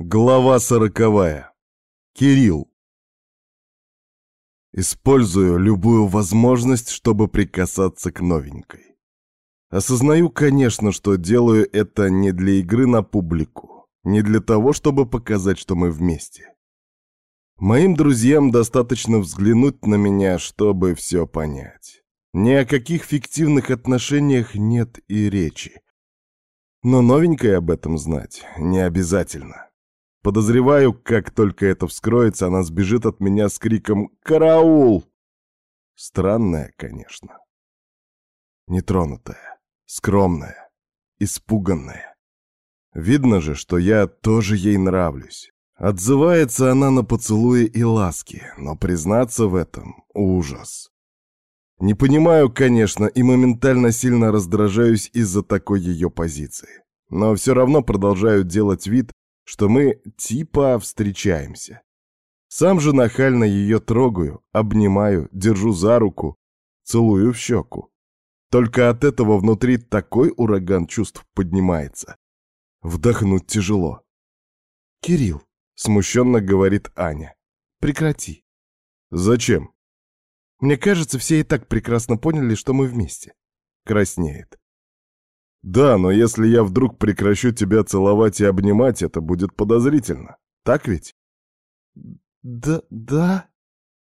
Глава сороковая. Кирилл. Использую любую возможность, чтобы прикасаться к новенькой. Осознаю, конечно, что делаю это не для игры на публику, не для того, чтобы показать, что мы вместе. Моим друзьям достаточно взглянуть на меня, чтобы все понять. Ни о каких фиктивных отношениях нет и речи. Но новенькой об этом знать не обязательно. Подозреваю, как только это вскроется, она сбежит от меня с криком «Караул!». Странная, конечно. Нетронутая, скромная, испуганная. Видно же, что я тоже ей нравлюсь. Отзывается она на поцелуи и ласки, но признаться в этом — ужас. Не понимаю, конечно, и моментально сильно раздражаюсь из-за такой ее позиции. Но все равно продолжаю делать вид, что мы типа встречаемся. Сам же нахально ее трогаю, обнимаю, держу за руку, целую в щеку. Только от этого внутри такой ураган чувств поднимается. Вдохнуть тяжело. «Кирилл», — смущенно говорит Аня, — «прекрати». «Зачем?» «Мне кажется, все и так прекрасно поняли, что мы вместе». Краснеет. Да, но если я вдруг прекращу тебя целовать и обнимать, это будет подозрительно. Так ведь? Да, да.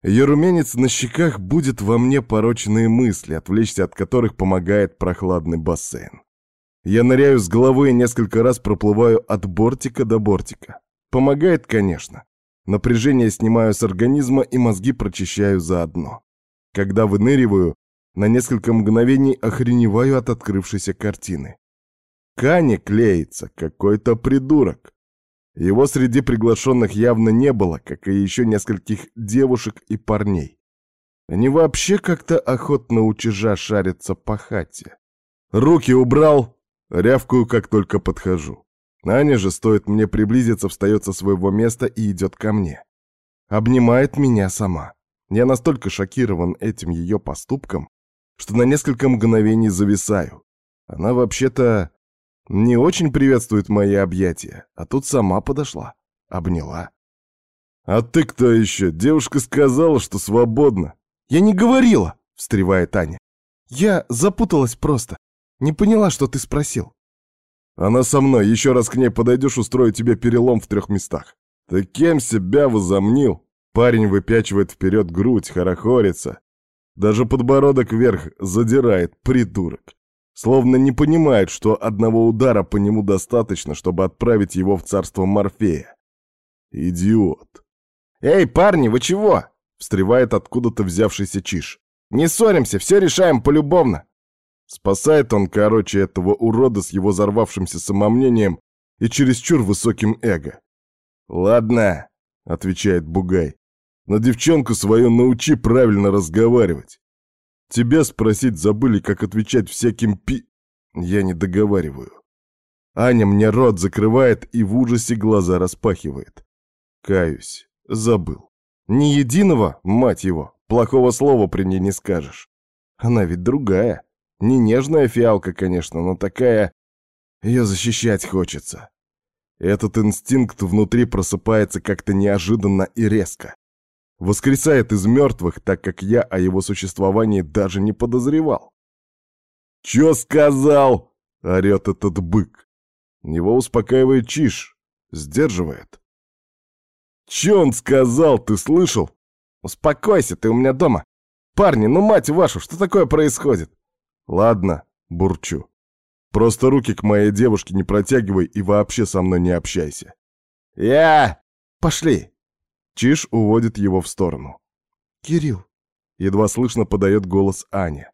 Ее румянец на щеках будет во мне порочные мысли, отвлечься от которых помогает прохладный бассейн. Я ныряю с головой и несколько раз проплываю от бортика до бортика. Помогает, конечно. Напряжение снимаю с организма и мозги прочищаю заодно. Когда выныриваю, на несколько мгновений охреневаю от открывшейся картины. Кани клеится, какой-то придурок. Его среди приглашенных явно не было, как и еще нескольких девушек и парней. Они вообще как-то охотно у чижа шарятся по хате. Руки убрал, рявкую, как только подхожу. Аня же, стоит мне приблизиться, встает со своего места и идет ко мне. Обнимает меня сама. Я настолько шокирован этим ее поступком, что на несколько мгновений зависаю. Она вообще-то не очень приветствует мои объятия, а тут сама подошла, обняла. «А ты кто еще? Девушка сказала, что свободна». «Я не говорила!» — встревает Аня. «Я запуталась просто. Не поняла, что ты спросил». «Она со мной. Еще раз к ней подойдешь, устрою тебе перелом в трех местах». «Ты кем себя возомнил?» Парень выпячивает вперед грудь, хорохорится. Даже подбородок вверх задирает, придурок. Словно не понимает, что одного удара по нему достаточно, чтобы отправить его в царство Морфея. Идиот. «Эй, парни, вы чего?» — встревает откуда-то взявшийся Чиш. «Не ссоримся, все решаем полюбовно». Спасает он, короче, этого урода с его взорвавшимся самомнением и чересчур высоким эго. «Ладно», — отвечает Бугай. Но девчонку свою научи правильно разговаривать. Тебя спросить забыли, как отвечать всяким пи... Я не договариваю. Аня мне рот закрывает и в ужасе глаза распахивает. Каюсь, забыл. Ни единого, мать его, плохого слова при ней не скажешь. Она ведь другая. Не нежная фиалка, конечно, но такая... Ее защищать хочется. Этот инстинкт внутри просыпается как-то неожиданно и резко воскресает из мертвых, так как я о его существовании даже не подозревал. «Чё сказал?» — орёт этот бык. Его успокаивает Чиш, сдерживает. «Чё он сказал, ты слышал?» «Успокойся, ты у меня дома. Парни, ну мать вашу, что такое происходит?» «Ладно», — бурчу. «Просто руки к моей девушке не протягивай и вообще со мной не общайся». «Я... Пошли!» Чиж уводит его в сторону. «Кирилл!» — едва слышно подает голос Аня.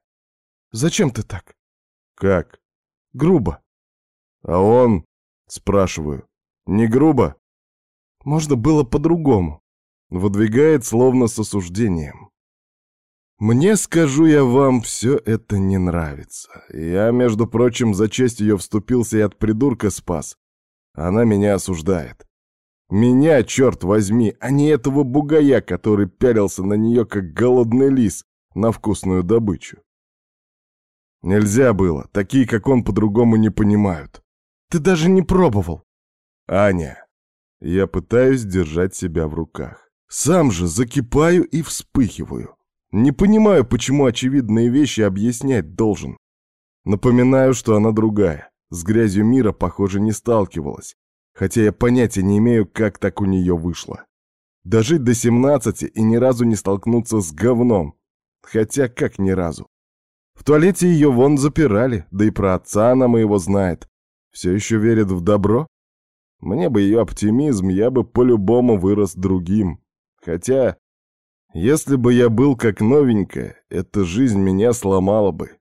«Зачем ты так?» «Как?» «Грубо». «А он?» — спрашиваю. «Не грубо?» «Можно было по-другому». Выдвигает словно с осуждением. Мне, скажу я вам, все это не нравится. Я, между прочим, за честь ее вступился и от придурка спас. Она меня осуждает. Меня, черт возьми, а не этого бугая, который пялился на нее, как голодный лис, на вкусную добычу. Нельзя было, такие, как он, по-другому не понимают. Ты даже не пробовал. Аня. Я пытаюсь держать себя в руках. Сам же закипаю и вспыхиваю. Не понимаю, почему очевидные вещи объяснять должен. Напоминаю, что она другая. С грязью мира, похоже, не сталкивалась. Хотя я понятия не имею, как так у нее вышло. Дожить до 17 и ни разу не столкнуться с говном. Хотя как ни разу. В туалете ее вон запирали, да и про отца она моего знает. Все еще верит в добро? Мне бы ее оптимизм, я бы по-любому вырос другим. Хотя, если бы я был как новенькая, эта жизнь меня сломала бы.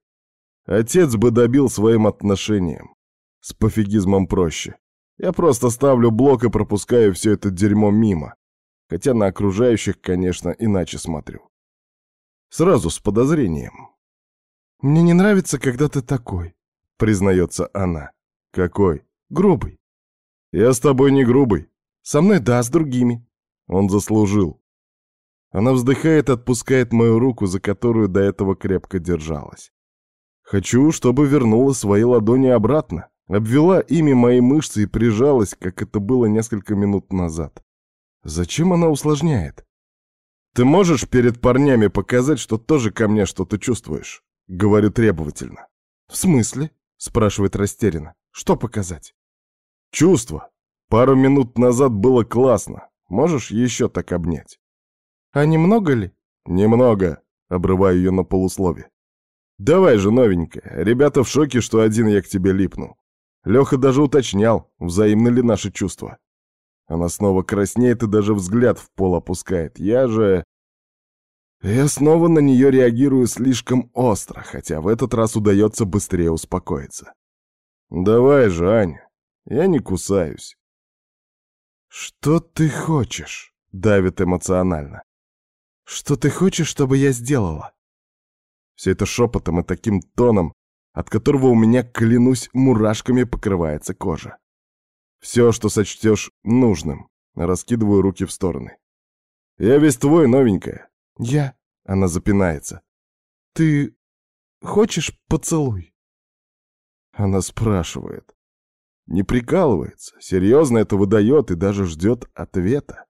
Отец бы добил своим отношением. С пофигизмом проще. Я просто ставлю блок и пропускаю все это дерьмо мимо. Хотя на окружающих, конечно, иначе смотрю. Сразу с подозрением. «Мне не нравится, когда ты такой», — признается она. «Какой?» «Грубый». «Я с тобой не грубый». «Со мной да, с другими». Он заслужил. Она вздыхает, отпускает мою руку, за которую до этого крепко держалась. Хочу, чтобы вернула свои ладони обратно, обвела ими мои мышцы и прижалась, как это было несколько минут назад. Зачем она усложняет? Ты можешь перед парнями показать, что тоже ко мне что-то чувствуешь? Говорю требовательно. В смысле? Спрашивает растерянно. Что показать? Чувство. Пару минут назад было классно. Можешь еще так обнять? А немного ли? Немного. Обрываю ее на полуслове. Давай же, новенькая. Ребята в шоке, что один я к тебе липну. Леха даже уточнял, взаимны ли наши чувства. Она снова краснеет и даже взгляд в пол опускает. Я же... Я снова на нее реагирую слишком остро, хотя в этот раз удается быстрее успокоиться. Давай же, Аня, я не кусаюсь. Что ты хочешь? Давит эмоционально. Что ты хочешь, чтобы я сделала? Все это шепотом и таким тоном, от которого у меня, клянусь, мурашками покрывается кожа. Все, что сочтешь нужным. Раскидываю руки в стороны. Я весь твой, новенькая. Я... Она запинается. Ты хочешь поцелуй? Она спрашивает. Не прикалывается, серьезно это выдает и даже ждет ответа.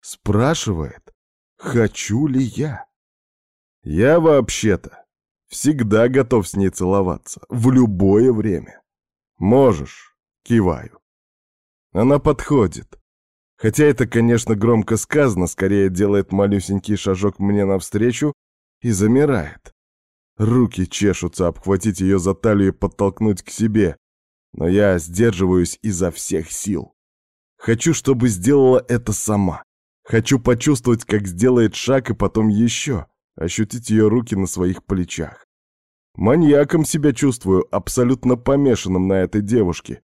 Спрашивает, хочу ли я. Я вообще-то всегда готов с ней целоваться, в любое время. Можешь, киваю. Она подходит. Хотя это, конечно, громко сказано, скорее делает малюсенький шажок мне навстречу и замирает. Руки чешутся обхватить ее за талию и подтолкнуть к себе, но я сдерживаюсь изо всех сил. Хочу, чтобы сделала это сама. Хочу почувствовать, как сделает шаг и потом еще, ощутить ее руки на своих плечах. Маньяком себя чувствую, абсолютно помешанным на этой девушке.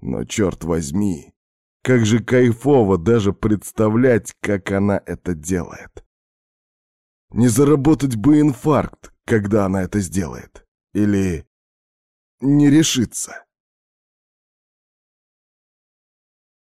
Но черт возьми, как же кайфово даже представлять, как она это делает. Не заработать бы инфаркт, когда она это сделает. Или не решиться.